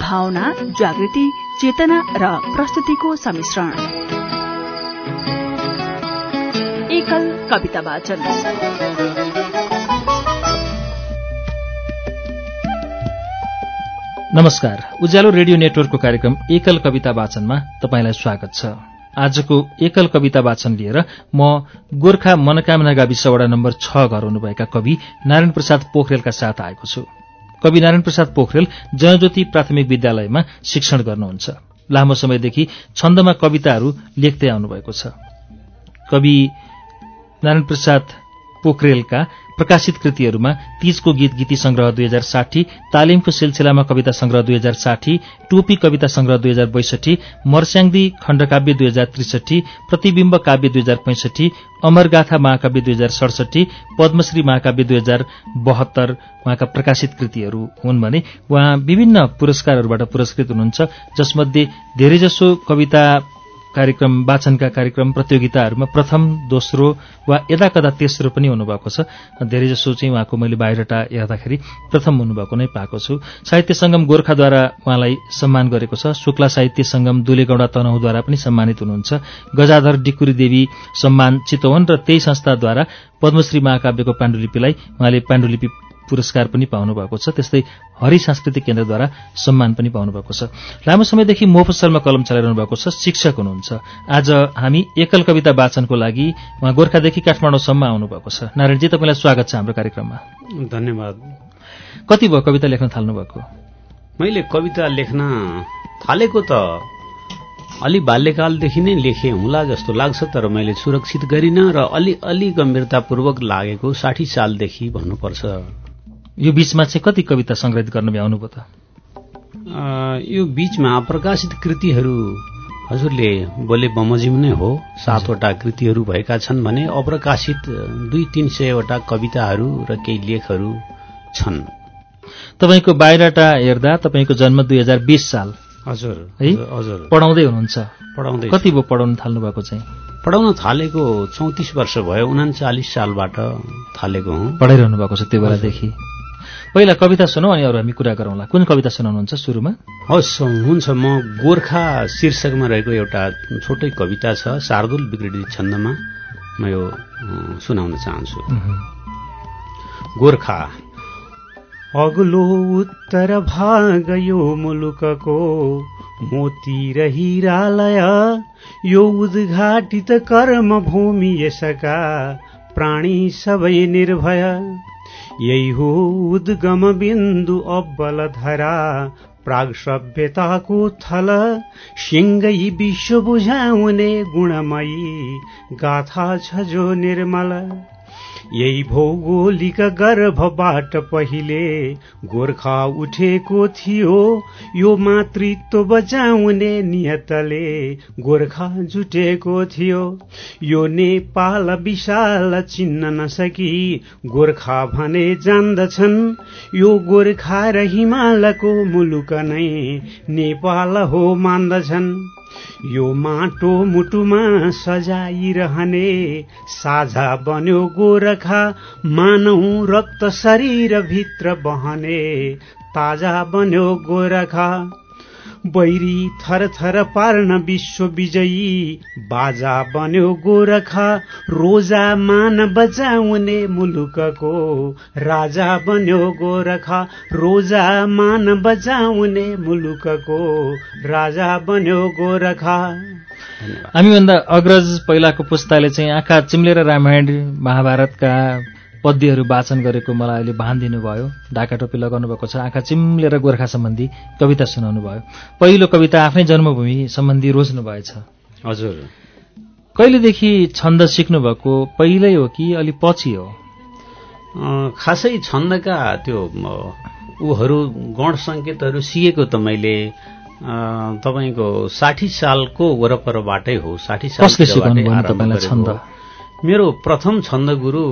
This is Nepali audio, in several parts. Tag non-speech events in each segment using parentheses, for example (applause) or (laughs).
भावना जागृति चेतना र प्रस्तुतिको सम्मिश्रण एकल कविता वाचन। नमस्कार। उज्यालो रेडियो नेटवर्कको कार्यक्रम एकल कविता वाचनमा तपाईँलाई स्वागत छ। आजको एकल कविता वाचन लिएर म गोर्खा मनोकामना गाविस वडा नम्बर छ घर हुनुभएका कवि नारायण प्रसाद पोखरेलका साथ आएको छु। कवि नारायण प्रसाद पोखरेल जनज्योति प्राथमिक विद्यालयमा शिक्षण गर्नुहुन्छ। लामो समयदेखि छन्दमा कविताहरू लेख्दै आउनुभएको छ। कवि नारायण प्रसाद पोखरेलका प्रकाशित कृतिहरूमा तीजको गीत गीती संग्रह दुई हजार साठी तालिमको सिलसिलामा कविता संग्रह दुई हजार साठी टोपी कविता संग्रह दुई हजार बैसठी मर्स्याङदी खण्डकाव्य दुई हजार त्रिसठी प्रतिविम्ब काव्य दुई हजार पैंसठी अमरगाथा महाकाव्य दुई हजार सडसठी पद्मश्री महाकाव्य दुई हजार बहत्तर उहाँका प्रकाशित कृतिहरू हुन् भने उहाँ विभिन्न पुरस्कारहरूबाट पुरस्कृत हुनुहुन्छ जसमध्ये धेरैजसो कविता कार्यक्रम वाचनका कार्यक्रम प्रतियोगिताहरूमा प्रथम दोस्रो वा यदा कदा तेस्रो पनि हुनुभएको छ। धेरैजसो चाहिँ उहाँको मैले बाहिरटा हेर्दाखेरि प्रथम हुनुभएको नै पाएको छु। साहित्य सङ्गम गोर्खाद्वारा उहाँलाई सम्मान गरेको छ। शुक्ला साहित्य सङ्गम दुलेगौडा तनहुद्वारा पनि सम्मानित हुनुहुन्छ। गजाधर डिकुरी देवी सम्मान चितवन र त्यही संस्थाद्वारा पद्मश्री महाकाव्यको पाण्डुलिपिलाई उहाँले पाण्डुलिपि पुरस्कार पनि पाउनु भएको छ। त्यस्तै हरि सांस्कृतिक केन्द्रद्वारा सम्मान पनि पाउनु भएको छ। लामो समयदेखि मोफसलमा कलम चलाइरहनु भएको छ। शिक्षक हुनुहुन्छ। आज हामी एकल कविता वाचनको लागि उहाँ गोर्खादेखि काठमाडौँसम्म आउनुभएको छ। नारायणजी तपाईँलाई स्वागत छ हाम्रो कार्यक्रममा। धन्यवाद। कति भयो कविता लेख्न थाल्नुभएको? मैले कविता लेख्न थालेको त अलि बाल्यकालदेखि नै लेखेँ हुँला जस्तो लाग्छ तर मैले सुरक्षित गरिनँ र अलि अलि गम्भीरतापूर्वक लागेको साठी सालदेखि भन्नुपर्छ। यो बीचमा चाहिँ कति कविता संग्रहित गर्न भ्याउनुभयो त? यो बीचमा प्रकाशित कृतिहरू हजुरले बोले बमोजिम नै हो। सातवटा कृतिहरू भएका छन् भने अप्रकाशित दुई तिन सयवटा कविताहरू र केही लेखहरू छन्। तपाईँको बाहिरटा हेर्दा तपाईँको जन्म दुई हजार बिस साल। हजुर है? हजुर पढाउँदै हुनुहुन्छ। पढाउँदै कति भयो पढाउन थाल्नु भएको चाहिँ? पढाउन थालेको चौतिस वर्ष भयो उनाचालिस सालबाट थालेको हुँ। पढाइरहनु भएको छ त्यो बेलादेखि। पहिला कविता सुनौ अनि अरू हामी कुरा गरौँला। कुन कविता सुनाउनुहुन्छ सुरुमा? हवस् हुन्छ। म गोर्खा शीर्षकमा रहेको एउटा छोटै कविता छ शार्दुल विकृति छन्दमा। म यो सुनाउन चाहन्छु। गोर्खा। अग्लो उत्तर भाग यो मुलुकको मोती र हिरालय यो उद्घाटित कर्म भूमि यसका प्राणी सबै निर्भय। यही हो उद्गम बिन्दु अब्बल धरा प्राग सभ्यताको थल सिंगै विश्व बुझाउने गुणमयी गाथा छ जो निर्मल यही भौगोलिक गर्भबाट पहिले गोर्खा उठेको थियो। यो मातृत्व बचाउने नियतले गोर्खा जुटेको थियो। यो नेपाल विशाल चिन्न नसकी गोर्खा भने जान्दछन्। यो गोर्खा र हिमालको मुलुक नै नेपाल हो मान्दछन्। यो माटो मुटुमा सजाइरहने साझा बन्यो गोरखा मानौ रक्त शरीर भित्र बहने ताजा बन्यो गोरखा। बैरी थर थर पार्न विश्व विजयी। बाजा बन्यो गोरखा रोजा मान बजाउने मुलुकको। राजा बन्यो गोरखा रोजा मान बजाउने मुलुकको। राजा बन्यो गोरखा। हामीभन्दा अग्रज पहिलाको पुस्ताले चाहिँ आँखा चिम्लेर रामायण महाभारतका पद्यहरू वाचन गरेको मलाई अहिले भान दिनुभयो ढाका टोपी लगाउनु भएको छ आँखा चिम्लेर गोर्खा सम्बन्धी कविता सुनाउनु भयो। पहिलो कविता आफ्नै जन्मभूमि सम्बन्धी रोज्नु भएछ। हजुर। कहिलेदेखि छन्द सिक्नु भएको पहिल्यै हो कि अलि पछि हो? खासै छन्दका त्यो ऊहरू गण सङ्केतहरू सिकेको त मैले तपाईँको साठी सालको वरपरबाटै हो साठी साल मेरो प्रथम छन्द गुरु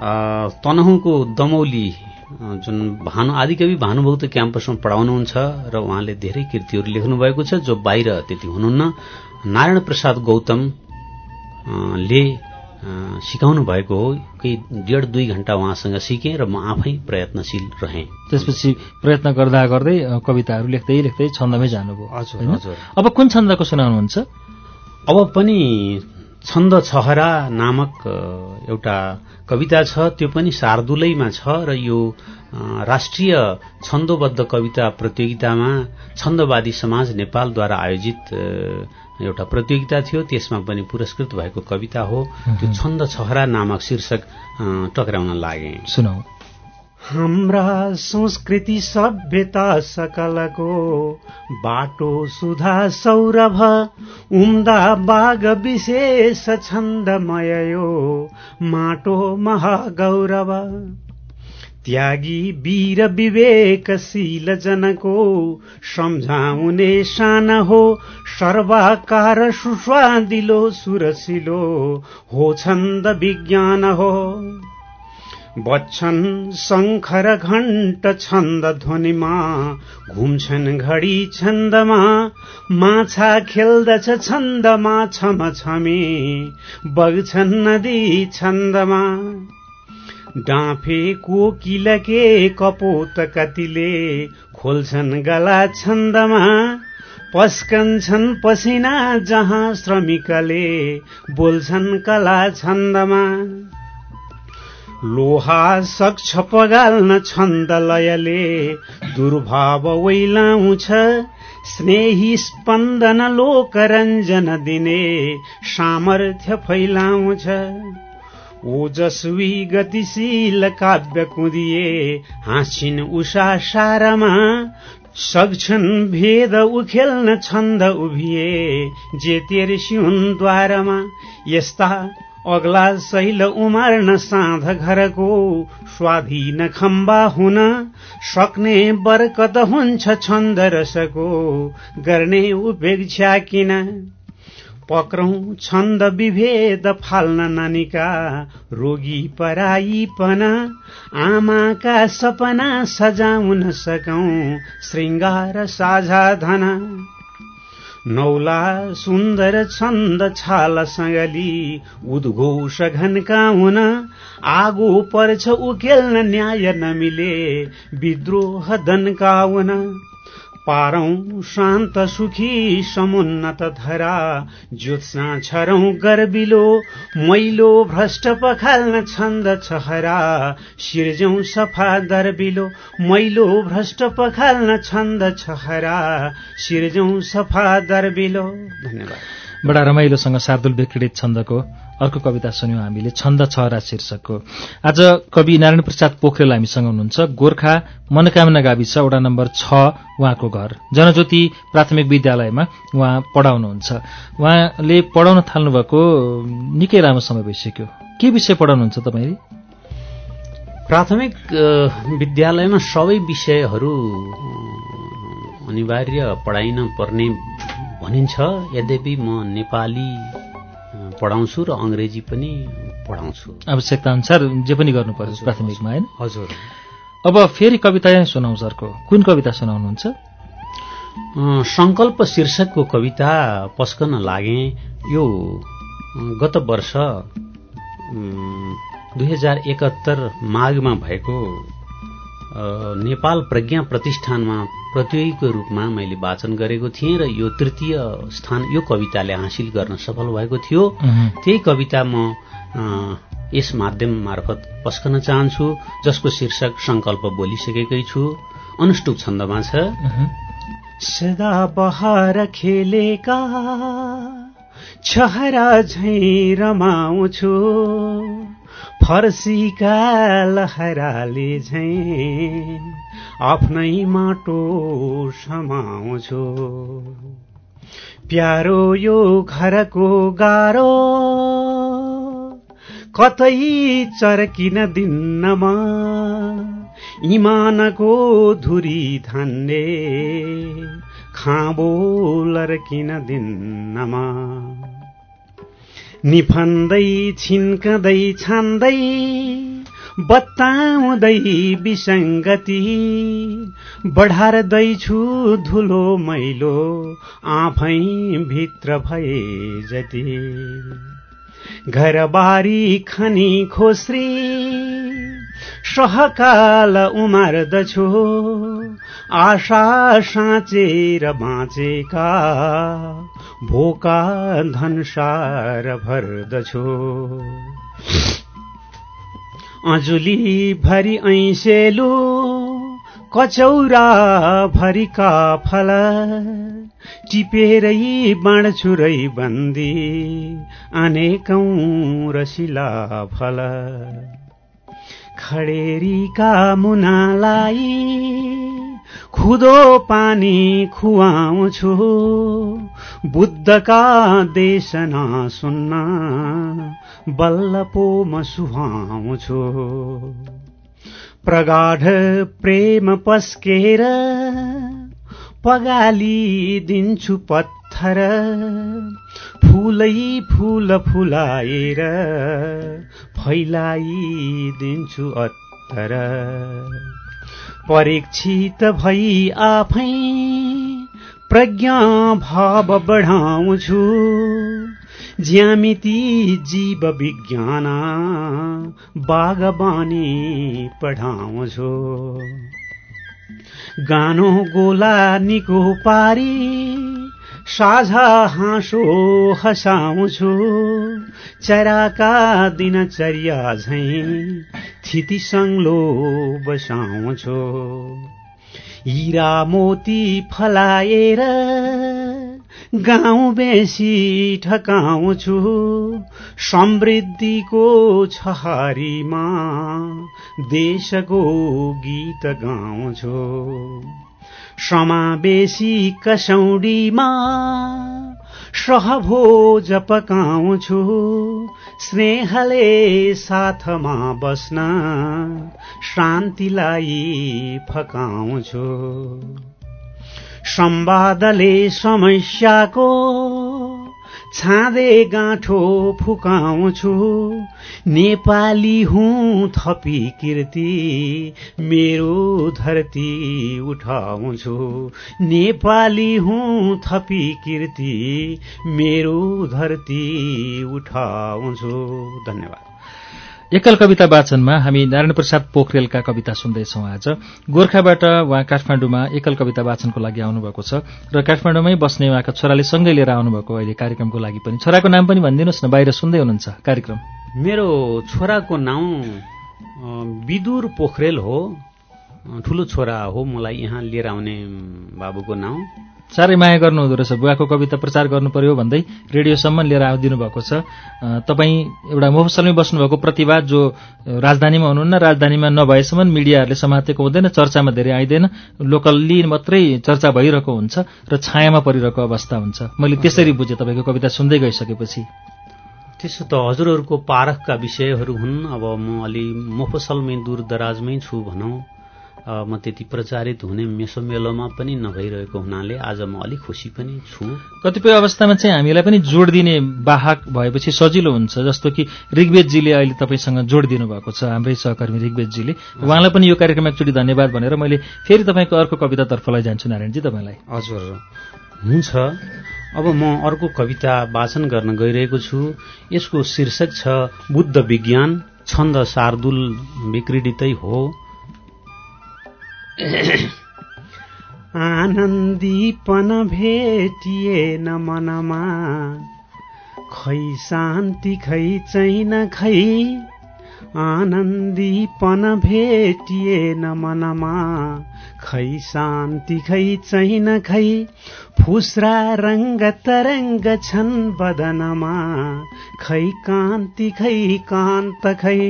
तनहुँको दमौली जुन भानु आदिकवि भानुभक्त क्याम्पसमा पढाउनुहुन्छ र उहाँले धेरै कृतिहरू लेख्नुभएको छ जो बाहिर त्यति हुनुहुन्न। नारायण प्रसाद गौतम ले सिकाउनु भएको हो। केही डेढ दुई घन्टा उहाँसँग सिकेँ र म आफै प्रयत्नशील रहेँ। त्यसपछि प्रयत्न गर्दा गर्दै कविताहरू लेख्दै लेख्दै छन्दमै जानुभयो। हजुर? हजुर। अब कुन छन्दको सुनाउनुहुन्छ? अब पनि छन्द छहरा नामक एउटा कविता छ। त्यो पनि शार्दुलैमा छ र यो राष्ट्रिय छन्दोबद्ध कविता प्रतियोगितामा छन्दवादी समाज नेपालद्वारा आयोजित एउटा प्रतियोगिता थियो। त्यसमा पनि पुरस्कृत भएको कविता हो। त्यो छन्द छहरा नामक शीर्षक टक्राउन लागे। सुनाऊ हाम्रा संस्कृति सभ्यता सकलको बाटो सुधा सौरभ उम्दा बाग विशेष छन्दमय यो माटो महागौरव। त्यागी वीर विवेकशील जनको सम्झाउने शान हो सर्वाकार सुस्वादिलो सुरसिलो हो छन्द विज्ञान हो। बच्छन् शङ्खर घण्ट छन्द ध्वनिमा घुम्छन् घडी छन्दमा माछा खेल्दछ छन्दमा छम छमे बग्छन् नदी छन्दमा डाँफे कोकिलके कपोत कतिले खोल्छन् गला छन्दमा पस्कन्छन् पसिना जहाँ श्रमिकले बोल्छन् कला छन्दमा लोहा सक्छ पगाल्न छन्द लयले दुर्भाव वैलाउँछ स्नेही स्पन्दन लोकरञ्जन दिने सामर्थ्य फैलाउँछ। ओजस्वी गतिशील काव्य कुदिए हाँसिन् उषा सारमा। सक्छन् भेद उखेल्न छन्द उभिए जे तेर्स्युन् द्वारमा यस्ता अग्ला शैल उमार्न साँध घरको स्वाधीन खम्बा हुन सक्ने बरकत हुन्छ छन्द रसको गर्ने उपेक्षा किन? पक्रौं छन्द विभेद फाल्न नानीका रोगी पराईपन आमाका सपना सजाउन सकौं श्रृङ्गार साझा धन। नौला सुन्दर छन्द छाल सङ्गली उद्घोष घनकाउन आगो पर्छ उकेल्न न्याय नमिले विद्रोह दन्काउन पारौं शान्त सुखी समुन्नत धरा ज्योत्स्ना छरौं गर्बिलो मैलो भ्रष्ट पखाल्न छन्द छहरा सिर्जौं सफा दर्बिलो मैलो भ्रष्ट पखाल्न छन्द छहरा सिर्जौं सफा दर्बिलो धन्यवाद। बडा रमाइलोसँग शार्दुल विक्रीडित छन्दको अर्को कविता सुन्यौँ हामीले छन्द छहरा शीर्षकको। आज कवि नारायण प्रसाद पोखरेल हामीसँग हुनुहुन्छ। गोर्खा मनोकामना गाविस वडा नम्बर छ उहाँको घर। जनज्योति प्राथमिक विद्यालयमा उहाँ पढाउनुहुन्छ। उहाँले पढाउन थाल्नुभएको निकै लामो समय भइसक्यो। के विषय पढाउनुहुन्छ तपाईँले? प्राथमिक विद्यालयमा सबै विषयहरू अनिवार्य पढाइन पर्ने भनिन्छ यद्यपि म नेपाली पढाउँछु र अङ्ग्रेजी पनि पढाउँछु। आवश्यकता अनुसार जे पनि गर्नु पर्छ प्राथमिकमा होइन? हजुर। अब फेरि कविता नै सुनाउँछ अर्को कुन कविता सुनाउनुहुन्छ? सङ्कल्प शीर्षकको कविता पस्कन लागे। यो गत वर्ष दुई हजार एकहत्तर माघमा भएको नेपाल प्रज्ञा प्रतिष्ठानमा प्रतियोगीको रूपमा मैले वाचन गरेको थिएँ र यो तृतीय स्थान यो कविताले हासिल गर्न सफल भएको थियो। त्यही कविता म यस माध्यम मार्फत पस्कन चाहन्छु जसको शीर्षक सङ्कल्प बोलिसकेकै छु अनुष्टुप छन्दमा छ। सदा बहार खेलेका छहरा झै रमाउँछु। फर्सीका लहराले झै आफ्नै माटो समाउँछु। प्यारो यो घरको गारो कतै चर्किन दिन्नमा इमानको धुरी धान्ने खाँबो लर्किन दिन्नमा निफन्दै छिन्कदै छान्दै बत्ताउँदै विसङ्गति बढार्दैछु धुलो मैलो आफै भित्र भए जति। घरबारी खनी खोस्री सहकाल उमार्दछु आशा साँचेर बाँचेका भोका धनसार भर्दछु। अजुली भरि ऐसेलु कचौरा भरिका फल टिपेरै बाँडछुरै बन्दी अनेकौं रसिला फल खडेरीका मुनालाई खुदो पानी खुवाउँछु। बुद्धका देशना सुन्न बल्ल पो म सुहाउँछु। प्रगाढ प्रेम पस्केर पगाली दिन्छु पत्थर। फुलै फुल फुलाएर फैलाइदिन्छु अत्तर। परीक्षित भई आफै प्रज्ञा भाव बढाउँछु। ज्यामिति जीव विज्ञान बागबानी पढाउँछु। गानो गोला निको पारी साझा हाँसो हसाउँछु। चराका दिनचर्या झै थिति सङ्लो बसाउँछु। हिरा मोती फलाएर गाउँ बेसी ठकाउँछु। समृद्धिको छहारीमा देशको गीत गाउँछु। समावेशी कसौडीमा सहभोज पकाउँछु। स्नेहले साथमा बस्न शान्तिलाई फकाउँछु। संवादले समस्याको छाँदे गाँठो फुकाउँछु। नेपाली हुँ थपी कीर्ति मेरो धरती उठाउँछु। नेपाली हुँ थपी कीर्ति मेरो धरती उठाउँछु। धन्यवाद। एकल कविता वाचनमा हामी नारायण प्रसाद पोखरेलका कविता सुन्दैछौँ आज। गोर्खाबाट उहाँ काठमाडौँमा एकल कविता वाचनको लागि आउनुभएको छ र काठमाडौँमै बस्ने उहाँका छोराले सँगै लिएर आउनुभएको अहिले कार्यक्रमको लागि पनि। छोराको नाम पनि भनिदिनुहोस् न बाहिर सुन्दै हुनुहुन्छ कार्यक्रम। मेरो छोराको नाउँ विदुर पोखरेल हो। ठुलो छोरा हो मलाई यहाँ लिएर आउने बाबुको नाउँ। साह्रै माया गर्नुहुँदो रहेछ। बुवाको कविता प्रचार गर्नु पर्यो भन्दै रेडियोसम्म लिएर आइदिनु भएको छ। तपाईँ एउटा मोफसलमै बस्नुभएको प्रतिभा जो राजधानीमा हुनुहुन्न राजधानीमा नभएसम्म मिडियाहरूले समातेको हुँदैन चर्चामा धेरै आइँदैन। लोकल्ली मात्रै चर्चा भइरहेको हुन्छ र छायामा परिरहेको अवस्था हुन्छ। मैले त्यसरी बुझेँ तपाईँको कविता सुन्दै गइसकेपछि। त्यसो त हजुरहरूको पारखका विषयहरू हुन्। अब म अलि मोफसलमै दूर दराजमै छु भनौँ। म त्यति प्रचारित हुने मेसोमेलोमा पनि नभइरहेको हुनाले आज म अलिक खुसी पनि छु। कतिपय अवस्थामा चाहिँ हामीलाई पनि जोड दिने वाहक भएपछि सजिलो हुन्छ जस्तो कि ऋग्वेदजीले अहिले तपाईँसँग जोड दिनुभएको छ हाम्रै सहकर्मी ऋग्वेदजीले। उहाँलाई पनि यो कार्यक्रममा एकचोटि धन्यवाद भनेर मैले फेरि तपाईँको अर्को कवितातर्फ लैजान्छु नारायणजी तपाईँलाई। हजुर। हुन्छ। अब म अर्को कविता वाचन गर्न गइरहेको छु। यसको शीर्षक छ बुद्ध विज्ञान छन्द शार्दुल विक्रीडितै हो। आनन्दीपन भेटिएन मनमा। खै शान्ति खै चैन खै आनन्दीपन भेटिएन मनमा। खै शान्ति खै चैन खै फुस्रा रङ्ग तरङ्ग छन् बदनमा। खै कान्ति खै कान्त खै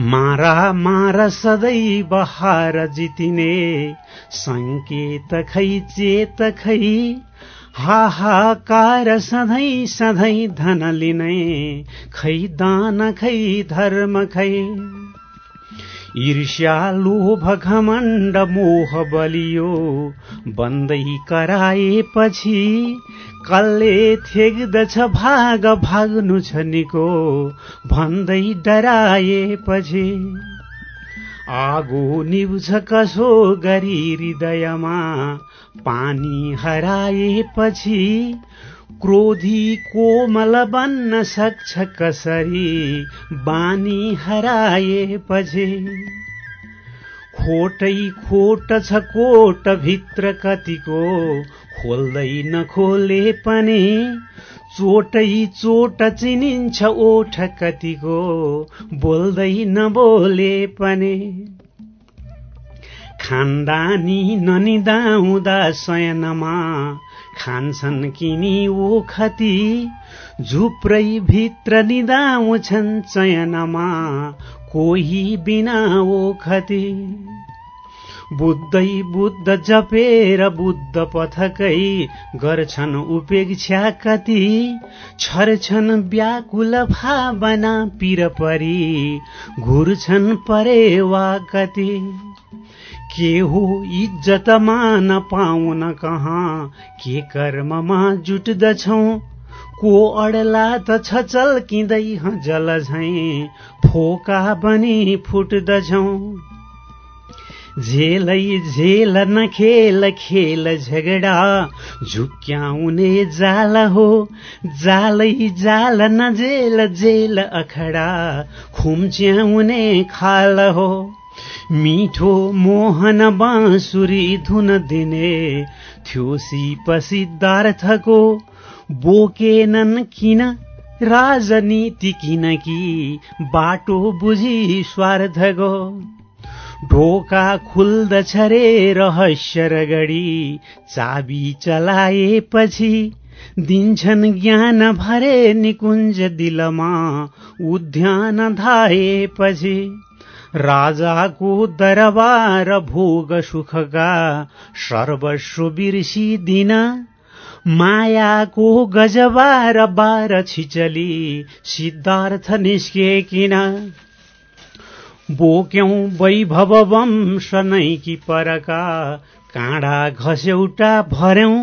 मारा मार सधैँ बहार जितिने। सङ्केत खै चेत खै हाहाकार सधैँ सधैँ धन लिने। खै दान खै धर्म खै ईर्ष्या लोभ घमण्ड मोह बलियो। बन्दै कराएपछि कसले थेग्दछ भाग भाग्नु छ निको भन्दै डराएपछि आगो निभ्छ कसो गरी हृदयमा पानी हराएपछि क्रोधी कोमल बन्न सक्छ कसरी बानी हराएपछि खोटै खोट छ कोट भित्र कतिको खोल्दै नखोले पनि। चोटै चोट चिनिन्छ ओठ कतिको बोल्दै नबोले पनि। खानदानी ननिदाउँदा शयनमा खान्छन् किनी ओखती झुप्रै भित्र निदाउँछन् चयनमा कोही बिना ओखती बुद्धै बुद्ध जपेर बुद्ध पथकै गर्छन् उपेक्षा कति। छर्छन् व्याकुल भावना पिर परी घुर्छन् परेवा कति। के हो इज्जत मान पाउन कहाँ के कर्ममा जुट्दछौ। को अडला त छ चल्किँदै जल झै फोका बनी फुट्दछौ। झेलै झेल न खेल खेल झगडा झुक्याउने जाल हो जालै जाल न जेल अखडा खुम्च्याउने खाल हो। मिठो मोहन बाँसुरी धुन दिने थियो सिद्धार्थको बोकेनन् किन राजनीति किनकी बाटो बुझी स्वार्थको। ढोका खुल्दछ रे रहस्य रगडी। चाबी चलाएपछि दिन्छन् ज्ञान भरे निकुञ्ज दिलमा। उद्यान धाएपछि राजाको दरबार भोग सुखका सर्वस्व बिर्सिदिन मायाको गजबार बार छिचली सिद्धार्थ निस्के किन बोक्यौं वैभव वंश नै कि परका। काँडा घस्यौटा भर्यौं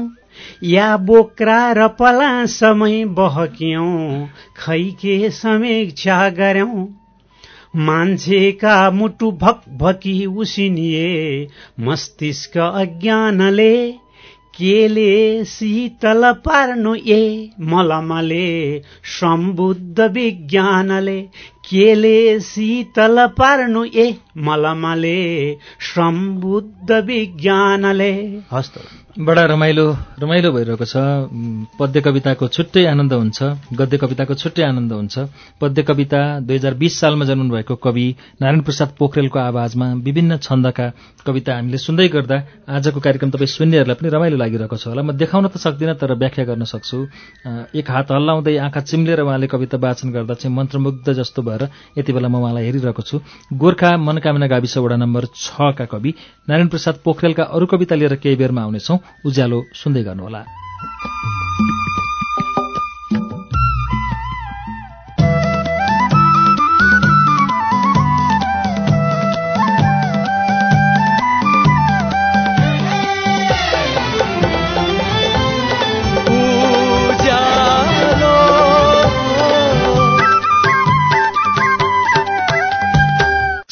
या बोक्रा र पलासमै बहक्यौं खैके समीक्षा गर्यौं मान्छेका मुटु भक भकी उसिनिए मस्तिष्क अज्ञानले केले शीतल पार्नु ए मलमले सम्बुद्ध विज्ञानले केले शीतल पार्नु ए मलमले सम्बुद्ध विज्ञानले हस्त बडा रमाइलो रमाइलो भइरहेको छ पद्य कविताको छुट्टै आनन्द हुन्छ गद्य कविताको छुट्टै आनन्द हुन्छ पद्य कविता दुई हजार बिस सालमा जन्मनु भएको कवि नारायण प्रसाद पोखरेलको आवाजमा विभिन्न छन्दका कविता हामीले सुन्दै गर्दा आजको कार्यक्रम तपाईँ सुन्नेहरूलाई पनि रमाइलो लागिरहेको छ होला म देखाउन त सक्दिनँ तर व्याख्या गर्न सक्छु एक हात हल्लाउँदै आँखा चिम्लेर उहाँले कविता वाचन गर्दा चाहिँ मन्त्रमुग्ध जस्तो भएर यति बेला म उहाँलाई हेरिरहेको छु। गोर्खा मनोकामना गाविस वडा नम्बर छका कवि नारायण प्रसाद पोखरेलका अरू कविता लिएर केही बेरमा आउनेछौँ। उज्यालो सुन्दै गर्नुहोला।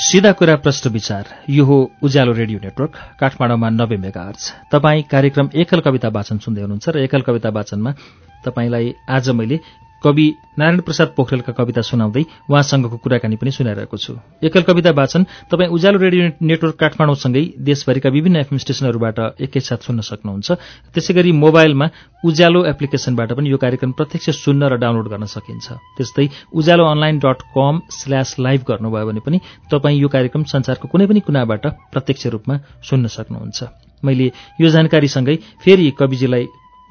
सिधा कुरा प्रश्न विचार। यो हो उज्यालो रेडियो नेटवर्क काठमाडौँमा नब्बे मेगा अर्च तपाईँ कार्यक्रम एकल कविता वाचन सुन्दै हुनुहुन्छ र एकल कविता वाचनमा तपाईँलाई आज मैले कवि नारायण प्रसाद पोखरेलका कविता सुनाउँदै उहाँसँगको कुराकानी पनि सुनाइरहेको छु। एकल कविता वाचन तपाईँ उज्यालो रेडियो नेटवर्क काठमाडौँसँगै देशभरिका विभिन्न एफएम स्टेशनहरूबाट एकैसाथ सुन्न सक्नुहुन्छ। त्यसै गरी मोबाइलमा उज्यालो एप्लिकेशनबाट पनि यो कार्यक्रम प्रत्यक्ष सुन्न र डाउनलोड गर्न सकिन्छ। त्यस्तै Ujyaalo online dot com slash live गर्नुभयो भने पनि तपाईँ यो कार्यक्रम संसारको कुनै पनि कुनाबाट प्रत्यक्ष रूपमा सुन्न सक्नुहुन्छ। मैले यो जानकारीसँगै फेरि कविजीलाई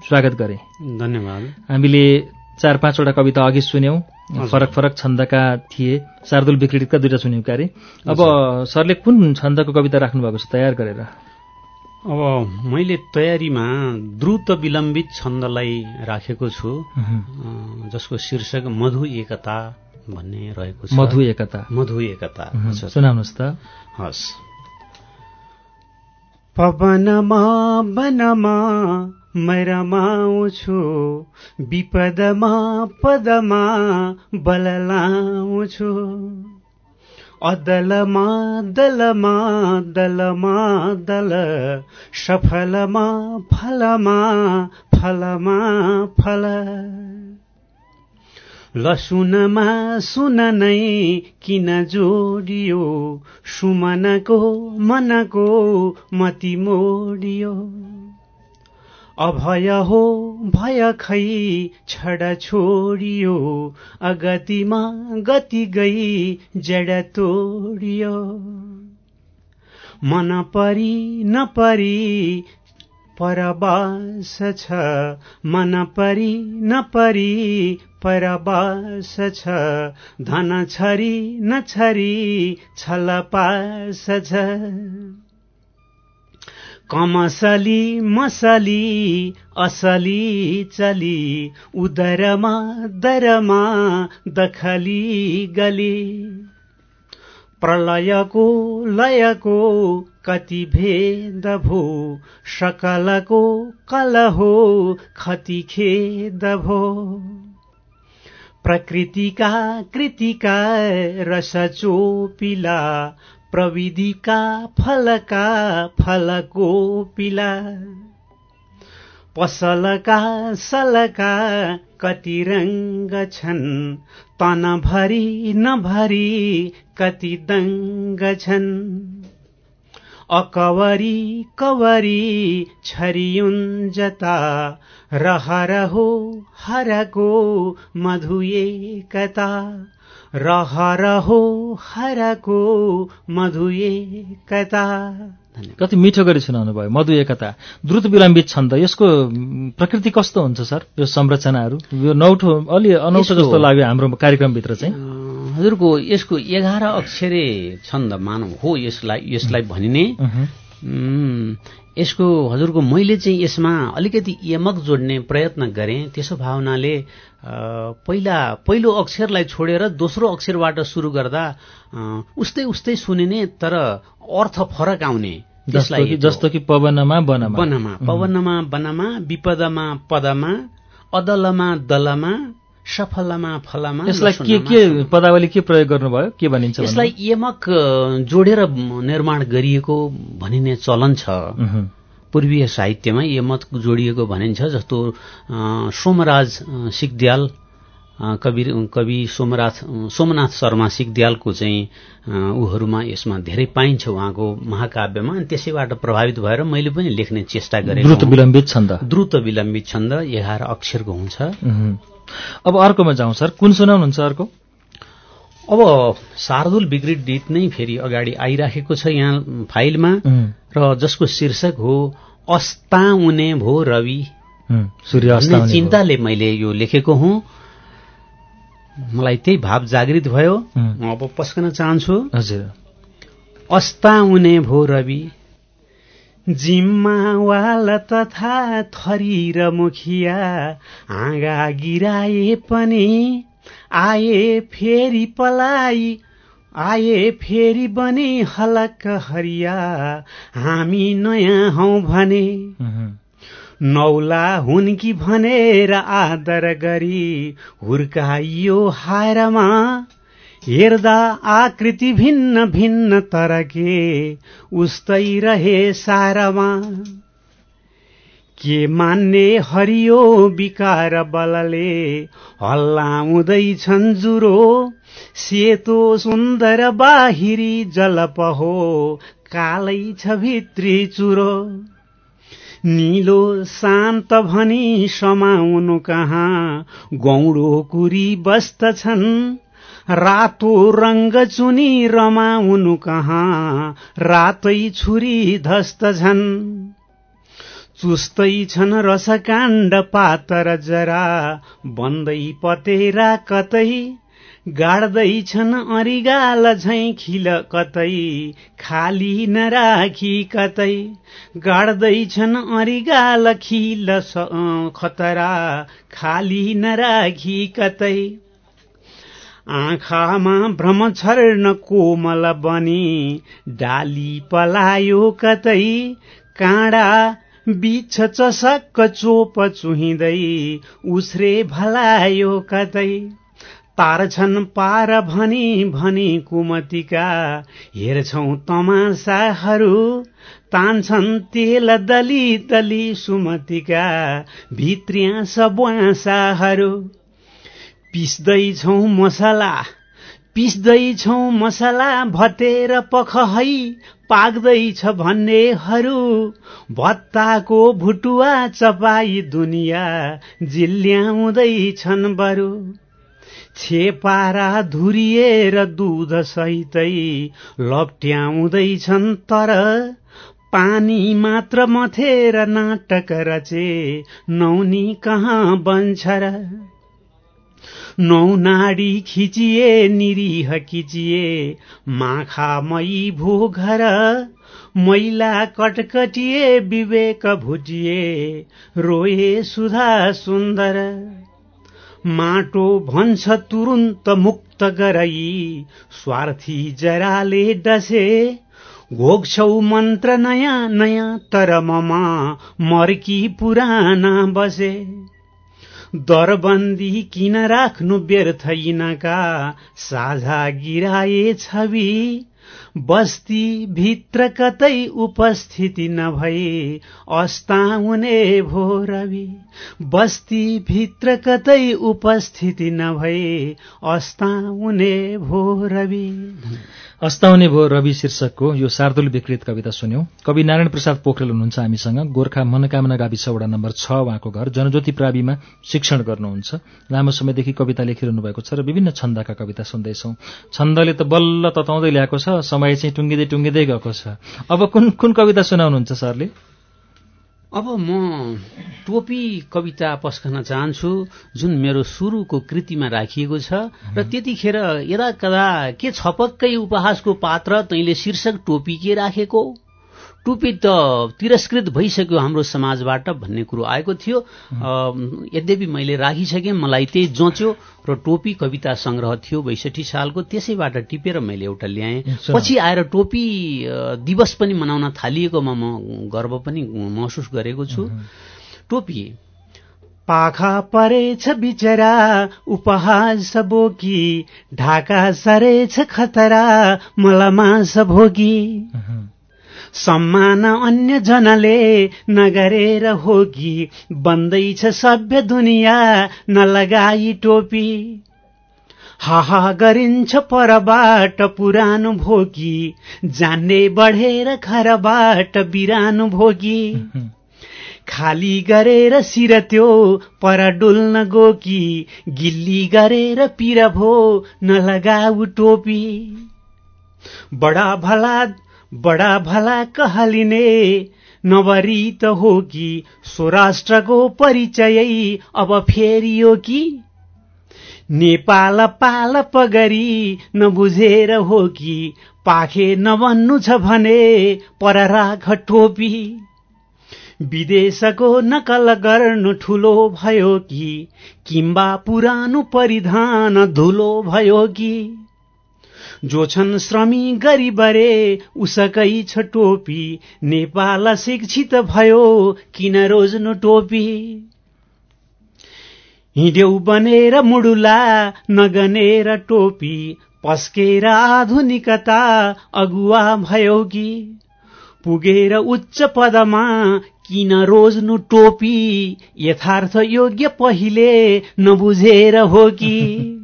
स्वागत गरेँ। धन्यवाद। हामीले चार पाँचवटा कविता अघि सुन्यौं। फरक फरक छन्दका थिए। शार्दुल विक्रीका दुईवटा सुन्यौँ क्यारे। अब सरले कुन छन्दको कविता राख्नु भएको छ तयार गरेर? अब मैले तयारीमा द्रुत विलम्बित छन्दलाई राखेको छु। जसको शीर्षक मधु एकता भन्ने रहेको छ। मधु एकता। मधु एकता। सुनाउनुहोस् त। हस्। पवनमा वनमा मरमाउँछु विपदमा पदमा बल लाउँछु अदलमा दलमा दलमा दल। सफलमा फलमा फलमा फल। लसुनमा सुन नै किन जोडियो? सुमनको मनको मति मोडियो। अभय हो भय खै छड छोडियो। अगतिमा गति गई जड तोडियो। मन परी नपरी परबास छ। मन परी नपरी परबास छ धन छरी नछरी छल पास छ। कमसली मसली असली चली उदरमा दरमा दखली गली। प्रलयको लयको कति भेद भो सकलको कल हो खति खेद भो। प्रकृतिका कृतिका रस चोपिला प्रविधिका फलका फलको पिला पसलका सलका कति रङ्ग छन् तनभरि नभरि कति दङ्ग छन्। अकवरी कवरी छरियुन् जता रहर हो हरको मधुएकता रहर हो हरको मधुएकता कति मिठो गरी सुनाउनु भयो मधु एकता। द्रुत विलम्बित छन्द यसको प्रकृति कस्तो हुन्छ सर? यो संरचनाहरू यो नौठो अलि अनौठो जस्तो लाग्यो हाम्रो कार्यक्रमभित्र चाहिँ। हजुरको यसको एघार अक्षरे छन्द मानव हो यसलाई यसलाई भनिने। यसको हजुरको मैले चाहिँ यसमा अलिकति यमक जोड्ने प्रयत्न गरेँ। त्यसो भावनाले पहिला पहिलो अक्षरलाई छोडेर दोस्रो अक्षरबाट सुरु गर्दा उस्तै उस्तै सुनिने तर अर्थ फरक आउने। जस्तो कि त्यसलाई जस्तो कि पवनमा वनमा वनमा पवनमा वनमा विपदमा पदमा अदलमा दलमा सफलमा फलमा यसलाई के के पदावली के प्रयोग गर्नुभयो? के भनिन्छ यसलाई यमक जोडेर निर्माण गरिएको भनिने चलन छ। पूर्वीय साहित्यमा यमत जोडिएको भनिन्छ जस्तो सोमराज सिगद्याल कवि कवि सोमनाथ सोमनाथ शर्मा सिगद्यालको चाहिँ अ, उहरूमा यसमा धेरै पाइन्छ उहाँको महाकाव्यमा। अनि त्यसैबाट प्रभावित भएर मैले पनि लेख्ने चेष्टा गरेँ द्रुत विलम्बित छन्द। द्रुत विलम्बित छन्द एघार अक्षरको हुन्छ। अब अर्कोमा जाउँ सर। कुन सुनाउनुहुन्छ अर्को? अब शार्दुल विकृत गीत नै फेरि अगाडि आइराखेको छ यहाँ फाइलमा। र जसको शीर्षक हो अस्ताउने भो रवि। सूर्य। चिन्ताले मैले यो लेखेको हुँ। मलाई त्यही भाव जागृत भयो. म अब पस्कन चाहन्छु। हजुर। अस्ताउने भो रवि जिम्मावाल तथा थरी र मुखिया हाँगा गिराए पनि आए फेरि पलाई आए फेरि बने हलक हरिया हामी नयाँ हौ भने। नौला हुन् कि भनेर आदर गरी हुर्काइयो हारमा। हेर्दा आकृति भिन्न भिन्न तर के उस्तै रहे सारमा। के मान्ने हरियो विकार बलले हल्लाउँदैछन् जुरो? सेतो सुन्दर बाहिरी जलप हो कालै छ भित्री चुरो। निलो शान्त भनी समाउनु कहाँ? गौडो कुरी बस्दछन् रातो रङ्ग चुनी रमाउनु कहाँ? रातै छुरी धस्तछन् चुस्तै छन् रसकाण्ड पातर जरा। बन्दै पतेरा कतै? गाड्दैछन् अरिगाल झैँ खिल कतै? खाली नराखी कतै? गाड्दैछन् अरिगाल खिल खतरा। खाली नराखी कतै? आँखामा ब्रह्मछर्ण कोमल बनी डाली पलायो कतै काँडा बिछ चसक्क चोप चुहिँदै उस्रे भलायो कतै। तार्छन् पार भनी भनी कुमतिका हेर्छौ तमासाहरू तान्छन् तेल दली दली सुमतिका भित्रिया सबुवासाहरू पिस्दैछौ मसला। पिस्दैछौ मसला भतेर पख है पाक्दैछ भन्नेहरू। भत्ताको भुटुवा चपाई दुनियाँ जिल्ल्याउँदैछन् बरु। छेपारा धुरिएर दुध सहितै लप्ट्याउँदैछन् तर पानी मात्र मथेर नाटक रचे नौनी कहाँ बन्छ र? नौ नाडी खिचिए निरीह किचिए। माखामयी भूघर मैला कटकटिए विवेक भुटिए रोए सुधा सुन्दर माटो भन्छ तुरुन्त मुक्त गराई। स्वार्थी जराले डसे घोक्छौ मन्त्र नयाँ नयाँ तर ममा मर्की पुराना बसे। दरबन्दी किन राख्नु व्यर्थ यिनका? साझा गिराए छवि। बस्ती भित्र कतै उपस्थिति नभई अस्ताउने भो रवि। बस्ती भित्र कतै उपस्थिति नभई अस्ताउने भो रवि। अस्ताउने भयो रवि शीर्षकको यो शार्दुल विकृत कविता सुन्यौं। कवि नारायण प्रसाद पोखरेल हुनुहुन्छ हामीसँग। गोर्खा मनोकामना गाविस वडा नम्बर छ उहाँको घर। जनज्योति प्राविमा शिक्षण गर्नुहुन्छ। लामो समयदेखि कविता लेखिरहनु भएको छ र विभिन्न छन्दका कविता सुन्दैछौ। छन्दले त बल्ल तताउँदै ल्याएको छ। समय चाहिँ टुङ्गिँदै टुङ्गिँदै गएको छ। अब कुन कुन कविता सुनाउनुहुन्छ सरले? अब म टोपी कविता पस्कन चाहन्छु जुन मेरो सुरुको कृतिमा राखिएको छ। र त्यतिखेर यदा कदा के छपक्कै उपहासको पात्र तैँले शीर्षक टोपी के राखेको? टोपी त तिरस्कृत भइसक्यो हाम्रो समाजबाट भन्ने कुरो आएको थियो। यद्यपि मैले राखिसकेँ मलाई त्यही जच्यो र टोपी कविता संग्रह थियो बैसठी सालको त्यसैबाट टिपेर मैले एउटा ल्याएँ। पछि आएर टोपी दिवस पनि मनाउन थालिएकोमा म गर्व पनि महसुस गरेको छु। टोपी। पाखा परेछ बिचरा उपहास बोकी ढाका सरेछ खतरा मलमास भोगी सम्मान अन्य जनले नगरेर हो कि बन्दैछ सभ्य दुनियाँ नलगाई टोपी। हाहा गरिन्छ परबाट पुरानो भोगी। जान्ने बढेर खरबाट बिरानो भोगी। खाली गरेर शिर त्यो पर डुल्न गोकी गिल्ली गरेर पिर भो नलगाऊ टोपी। बडा भला बडा भला कहलिने। नवरी त हो कि स्वराष्ट्रको परिचय अब फेरियो कि? नेपाल पाल पगरी नबुझेर हो कि? पाखे नबन्नु छ भने पर राख टोपी। विदेशको नकल गर्नु ठुलो भयो कि? किम्बा पुरानो परिधान धुलो भयो कि? जो छन् श्रमी गरिबरे उसकै छ टोपी। नेपाल शिक्षित भयो किन रोज्नु टोपी? हिँड्यौ बनेर मुडुला नगनेर टोपी पस्केर आधुनिकता अगुवा भयो कि? पुगेर उच्च पदमा किन रोज्नु टोपी? यथार्थ योग्य पहिले नबुझेर हो कि? (laughs)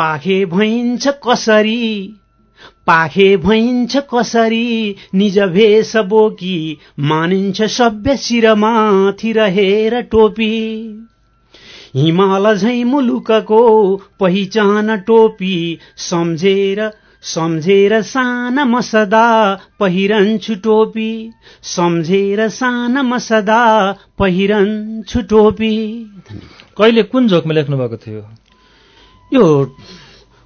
पाखे भइन्छ कसरी? पाखे भइन्छ कसरी? निज भेष बोकी मानिन्छ सभ्य शिरमाथि रहेर टोपी। हिमाल झै मुलुकको पहिचान टोपी। सम्झेर सम्झेर साना म सदा पहिरन्छु टोपी। सम्झेर साना म सदा पहिरन्छु टोपी। कहिले कुन जोकमा लेख्नु भएको थियो? यो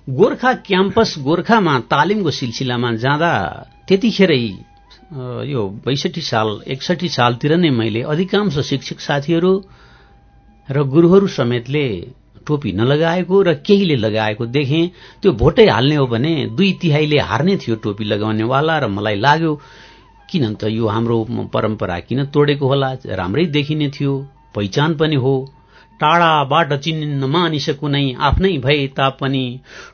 गोर्खा क्याम्पस गोर्खामा तालिमको सिलसिलामा जाँदा त्यतिखेरै यो बैसठी साल एकसठी सालतिर नै मैले अधिकांश शिक्षक साथीहरू र गुरुहरू समेतले टोपी नलगाएको र केहीले लगाएको देखेँ। त्यो भोटै हाल्ने हो भने दुई तिहाईले हार्ने थियो टोपी लगाउनेवाला र मलाई लाग्यो किन त यो हाम्रो परम्परा किन तोडेको होला? राम्रै देखिने थियो पहिचान पनि हो। टाढाबाट चिन्न मानिस कुनै आफ्नै भए तापनि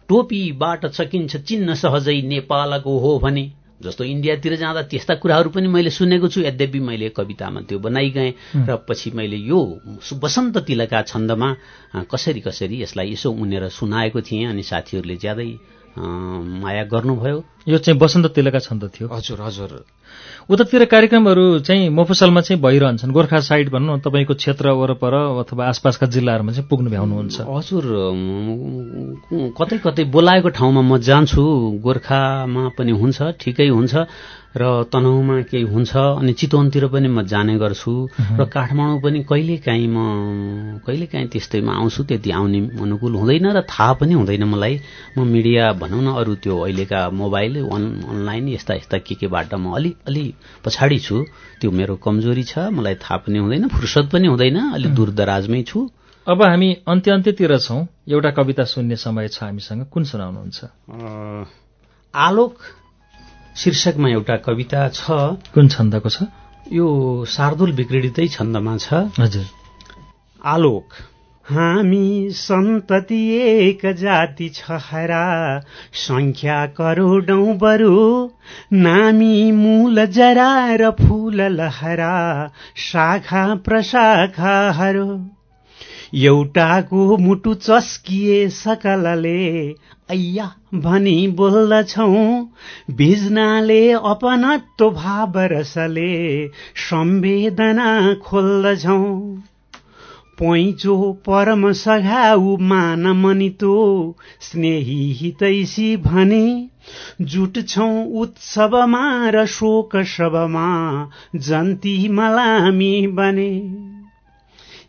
टोपीबाट सकिन्छ चिन्न सहजै नेपालको हो भने। जस्तो इन्डियातिर जाँदा त्यस्ता कुराहरू पनि मैले सुनेको छु। यद्यपि मैले कवितामा त्यो बनाइ गएँ र पछि मैले यो बसन्त तिलका छन्दमा कसरी कसरी यसलाई यसो उनेर सुनाएको थिएँ अनि साथीहरूले ज्यादै माया गर्नुभयो। यो चाहिँ बसन्त तिलका छन्द थियो। हजुर हजुर। उतातिर कार्यक्रमहरू चाहिँ मफसलमा चाहिँ भइरहन्छन्। गोर्खा साइड भनौँ न तपाईँको क्षेत्र वरपर अथवा आसपासका जिल्लाहरूमा चाहिँ पुग्नु भ्याउनुहुन्छ। हजुर कतै कतै बोलाएको ठाउँमा म जान्छु। गोर्खामा पनि हुन्छ ठिकै हुन्छ। र तनहुमा केही हुन्छ अनि चितवनतिर पनि म जाने गर्छु। र काठमाडौँ पनि कहिलेकाहीँ म कहिलेकाहीँ त्यस्तैमा आउँछु त्यति आउने अनुकूल हुँदैन र थाहा पनि हुँदैन मलाई। म मिडिया भनौँ न अरू त्यो अहिलेका मोबाइल अन अनलाइन यस्ता यस्ता के केबाट म अलि अलि पछाडि छु। त्यो मेरो कमजोरी छ मलाई थाहा पनि हुँदैन फुर्सद पनि हुँदैन अलि दूरदराजमै छु। अब हामी अन्त्य अन्त्यतिर छौँ। एउटा कविता सुन्ने समय छ हामीसँग। कुन सुनाउनुहुन्छ? आलोक शीर्षकमा एउटा कविता छ। कुन छन्दको छ? यो शार्दुल विक्रीडितै छन्दमा छ। हजुर। आलोक। हामी सन्तति एक जाति छ हरा। संख्या करोडौं बरु। नामी मूल जरा र फूल लहरा। शाखा प्रशाखाहरू। एउटाको मुटु चस्किए सकलले। ऐया भनी बोल्दछौ। भिज्नाले अपनत्व भाव रसले। सम्वेदना खोल्दछौ। पोइचो परम सघाउ मान मनितो स्नेही हितैसी भने जुट्छौ उत्सवमा र शोक शवमा जन्ती मलामी बने।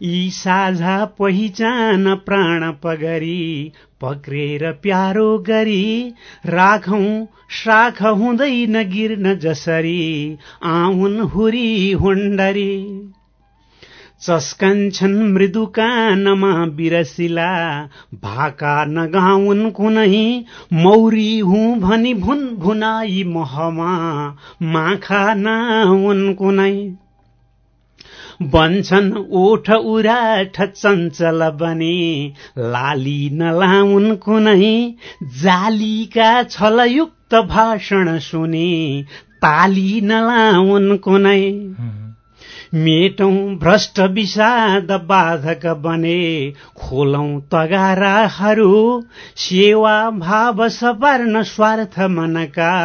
यी साझा पहिचान प्राण पगरी पक्रेर प्यारो गरी राखौं शाख हुँदैन गिर्न जसरी आउन हुरी हुन्डरी चस्कन्छन् मृदु कानमा बिरसिला। भाका नगाउन् कुनै मौरी हुँ भनी भुन भुनाई महमा। माखा नाउन् कुनै। बन्छन् ओठ उराठ चञ्चल बने। लाली नलाउन् कुनै जालीका छलयुक्त भाषण सुने। ताली नलाउन् कुनै। मेटौं भ्रष्ट विषाद बाधक बने। खोलौं तगाराहरू सेवा भाव सवर्ण स्वार्थ मनका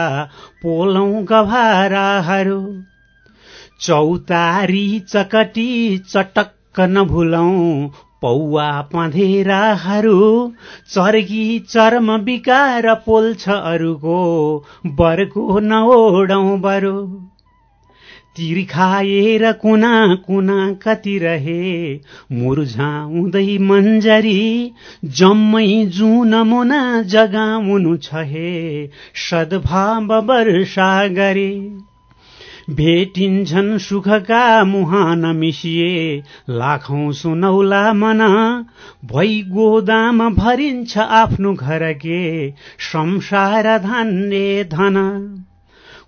पोलौं गभाराहरू। चौतारी चकटी चटक्क नभुलौं पौवा पँधेराहरू चर्की चर्म विकार पोल्छ अरूको बरको नओडौं बरो। तिर्खाएर कुना कुना कति रहे। मुर्झाउँदै मन्जरी जम्मै जुन मुना जगाउनु छ हे सद्भाव वर्षा गरे भेटिन्छन् सुखका मुहान मिसिए। लाखौं सुनौला मन भई गोदाम भरिन्छ आफ्नो घर के संसार धान्ने धन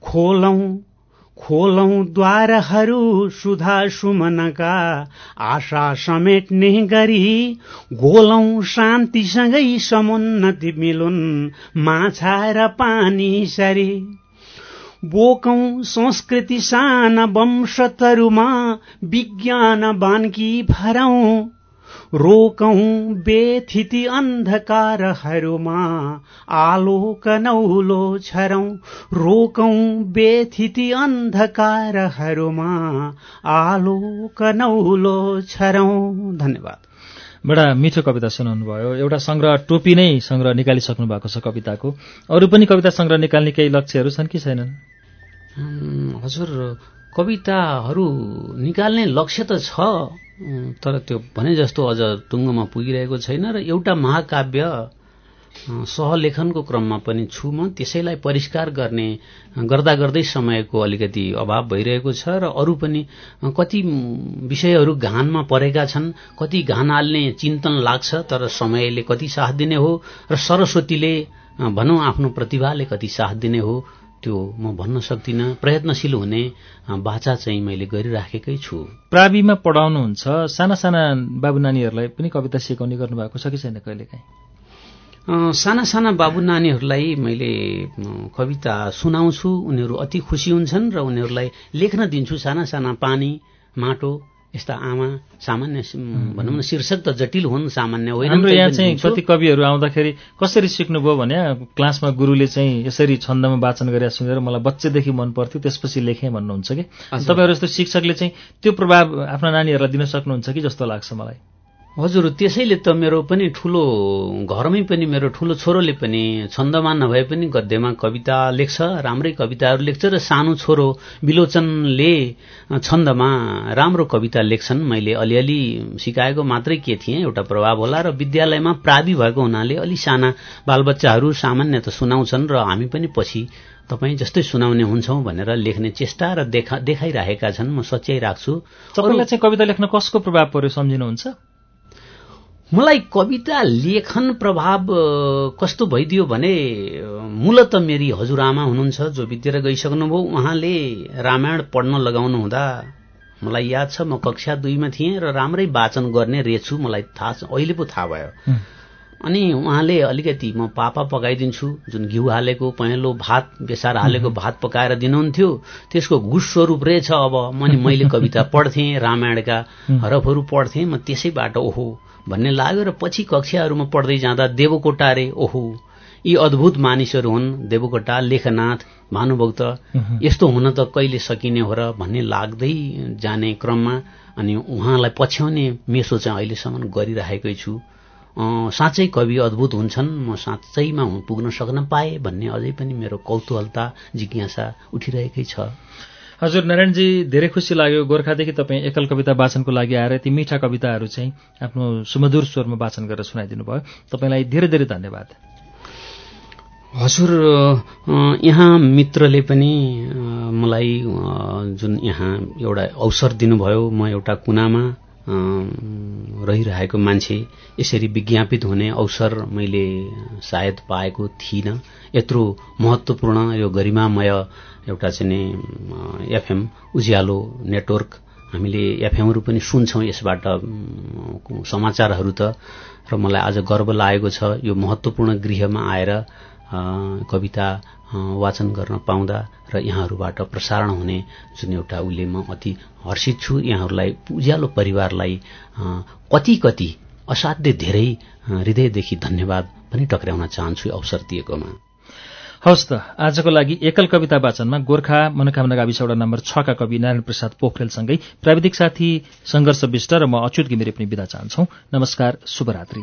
खोलौं खोलौं द्वारहरू सुधा सुमनका आशा समेट्ने गरी गोलौं शान्तिसँगै समुन्नति मिलुन् माछा र पानी सरी। बोकौं संस्कृति सान वंशतरुमा विज्ञान बान्की भरौं रोकौं बेथिति अन्धकारहरूमा आलोक नौलो छरौं। रोकौं बेथिति अन्धकारहरूमा आलोक नौलो छरौं। धन्यवाद। बडा मिठो कविता सुनाउनु भयो एउटा संग्रह टोपी नै संग्रह निकालिसक्नु भएको छ कविताको। अरू पनि कविता संग्रह निकाल्ने केही लक्ष्यहरू छन् कि छैनन्? हजुर कविताहरू निकाल्ने लक्ष्य त छ तर त्यो भने जस्तो अझ टुङ्गोमा पुगिरहेको छैन र एउटा महाकाव्य सहलेखनको क्रममा पनि छु म। त्यसैलाई परिष्कार गर्ने गर्दा गर्दै समयको अलिकति अभाव भइरहेको छ र अरू पनि कति विषयहरू घानमा परेका छन् कति घान हाल्ने चिन्तन लाग्छ तर समयले कति साथ दिने हो र सरस्वतीले भनौँ आफ्नो प्रतिभाले कति साथ दिने हो। त्यो म भन्न सक्दिनँ प्रयत्नशील हुने बाचा चाहिँ मैले गरिराखेकै छु। प्राविमा पढाउनुहुन्छ साना साना बाबु नानीहरूलाई पनि कविता सिकाउने गर्नुभएको छ कि छैन कहिलेकाहीँ? साना साना बाबु नानीहरूलाई मैले कविता सुनाउँछु उनीहरू अति खुसी हुन्छन् र उनीहरूलाई लेख्न दिन्छु साना साना पानी माटो यस्ता आमा सामान्य भनौँ न शीर्षक त जटिल हुन् सामान्य होइन हाम्रो यहाँ चाहिँ। कति कविहरू आउँदाखेरि कसरी सिक्नुभयो भने क्लासमा गुरुले चाहिँ यसरी छन्दमा वाचन गरेर सुनेर मलाई बच्चैदेखि मन पर्थ्यो त्यसपछि लेखेँ भन्नुहुन्छ कि। तपाईँहरू जस्तो शिक्षकले चाहिँ त्यो प्रभाव आफ्ना नानीहरूलाई दिन सक्नुहुन्छ कि जस्तो लाग्छ मलाई? हजुर त्यसैले त मेरो पनि ठुलो घरमै पनि मेरो ठुलो छोरोले पनि छन्दमा नभए पनि गद्यमा कविता लेख्छ राम्रै कविताहरू लेख्छ र सानो छोरो विलोचनले छन्दमा राम्रो कविता लेख्छन्। मैले अलिअलि सिकाएको मात्रै के थिएँ एउटा प्रभाव होला र विद्यालयमा प्रावि भएको हुनाले अलि साना बालबच्चाहरू सामान्य त सुनाउँछन् र हामी पनि पछि तपाईँ जस्तै सुनाउने हुन्छौँ भनेर लेख्ने चेष्टा र देखा देखाइरहेका छन्। म सच्याइराख्छु। तपाईँलाई चाहिँ कविता लेख्न कसको प्रभाव पर्यो सम्झिनुहुन्छ? मलाई कविता लेखन प्रभाव कस्तो भइदियो भने मूलत मेरी हजुरआमा हुनुहुन्छ जो बितेर गइसक्नुभयो उहाँले रामायण पढ्न लगाउनु हुँदा मलाई याद छ म कक्षा दुईमा थिएँ र राम्रै वाचन गर्ने रहेछु मलाई थाहा छ अहिले पो थाहा भयो। अनि उहाँले अलिकति म पापा पकाइदिन्छु जुन घिउ हालेको पहेँलो भात बेसार हालेको भात पकाएर दिनुहुन्थ्यो त्यसको घुस स्वरूप रहेछ अब। मैले कविता (laughs) पढ्थेँ रामायणका हरफहरू पढ्थेँ म त्यसैबाट ओहो भन्ने लाग्यो र पछि कक्षाहरूमा पढ्दै जाँदा देवकोटा रे ओहो। यी अद्भुत मानिसहरू हुन्। देवकोटा लेखनाथ भानुभक्त। यस्तो हुन त कहिले सकिने हो र भन्ने लाग्दै जाने क्रममा अनि उहाँलाई पछ्याउने मेसो चाहिँ अहिलेसम्म गरिराखेकै छु। साँच्चै कवि अद्भुत हुन्छन्। म साँच्चैमा पुग्न सक्न पाएँ भन्ने अझै पनि मेरो कौतूहलता जिज्ञासा उठिरहेकै छ। हजुर नारायणजी धेरै खुसी लाग्यो गोर्खादेखि तपाईँ एकल कविता वाचनको लागि आएर ती मिठा कविताहरू चाहिँ आफ्नो सुमधुर स्वरमा वाचन गरेर सुनाइदिनु भयो। तपाईँलाई धेरै धेरै धन्यवाद। हजुर यहाँ मित्रले पनि मलाई जुन यहाँ एउटा अवसर दिनुभयो म एउटा कुनामा रहिरहेको मान्छे यसरी विज्ञापित हुने अवसर मैले सायद पाएको थिइनँ। यत्रो महत्त्वपूर्ण यो गरिमामय एउटा चाहिँ नि एफएम उज्यालो नेटवर्क। हामीले एफएमहरू पनि सुन्छौँ यसबाट समाचारहरू त। र मलाई आज गर्व लागेको छ यो महत्त्वपूर्ण गृहमा आएर कविता वाचन गर्न पाउँदा र यहाँहरूबाट प्रसारण हुने जुन एउटा उसले म अति हर्षित छु यहाँहरूलाई उज्यालो परिवारलाई कति कति असाध्य धेरै हृदयदेखि धन्यवाद पनि टक्राउन चाहन्छु अवसर दिएकोमा। हवस् त आजको लागि एकल कविता वाचनमा गोर्खा मनोकामना गाविस वडा नम्बर छका कवि नारायण प्रसाद पोखरेलसँगै प्राविधिक साथी सङ्घर्ष विष्ट र म अच्युत घिमिरे पनि विदा चाहन्छौ। नमस्कार शुभरात्री।